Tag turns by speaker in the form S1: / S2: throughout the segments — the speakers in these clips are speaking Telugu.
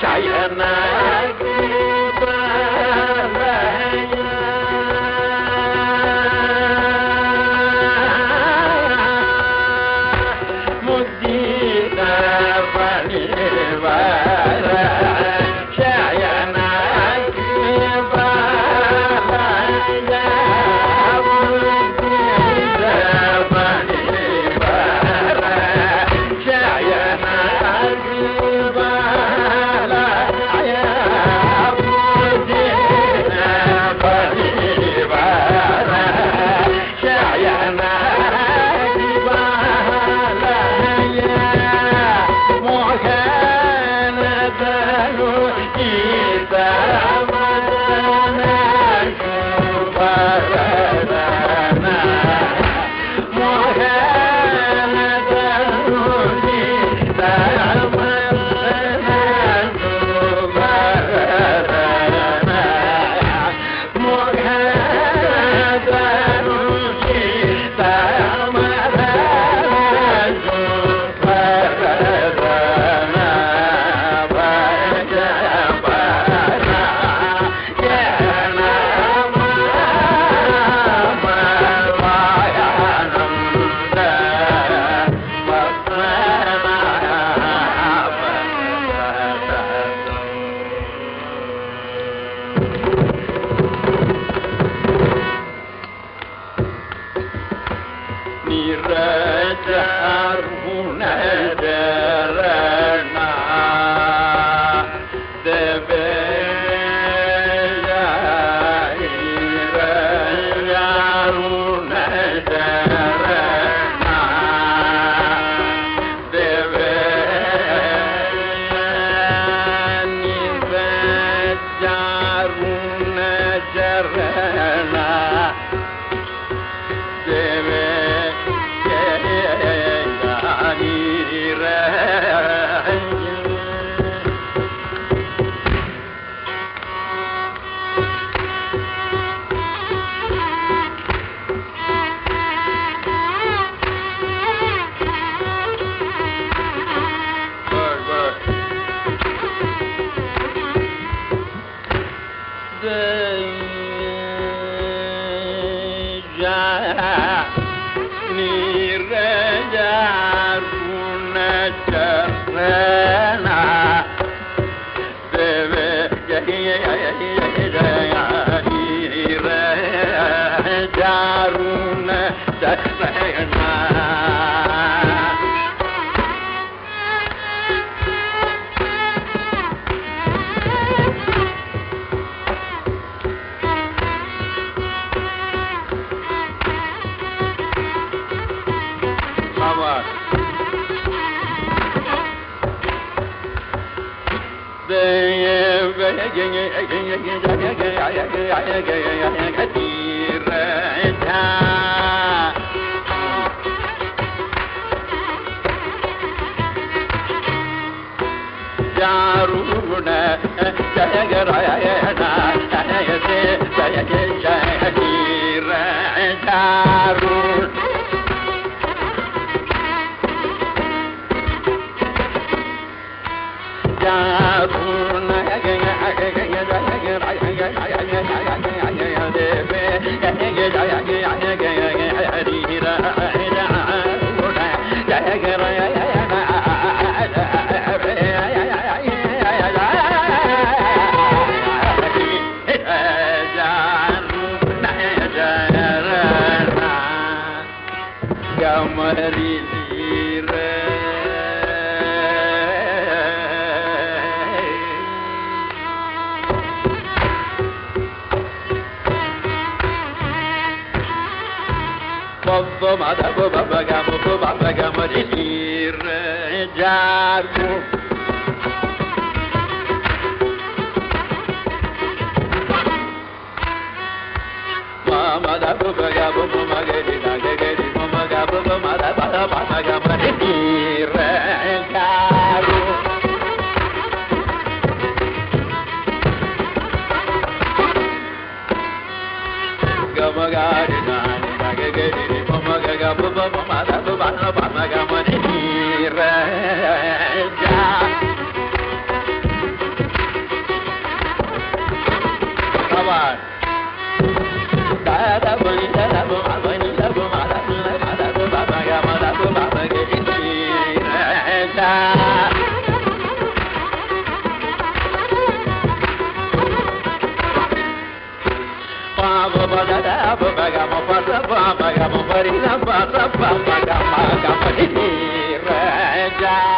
S1: shy. Yeah. yeah, yeah, yeah. ዳሩነ கமரி மதபு பபகமு பபகமரி நீர் ஜார்பு పొమ్మగారి పొమ్మగ పొమ్మ పన్న పన్నగ गा मेर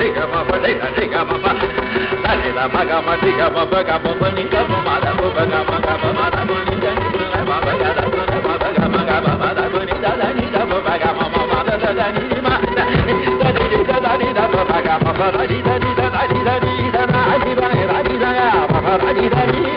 S1: Take a mama, take a mama. తగిల మగ మసి గమ బగ బొమ్మని గమ మద బొగ మగ మద బొని జని బొగ మగ మగ మగ మద బొని దదని దమ బగ మమ మద దదని మా దదని దదని దమ బగ మమ రని దని దని దని దని దని దని దని దని దని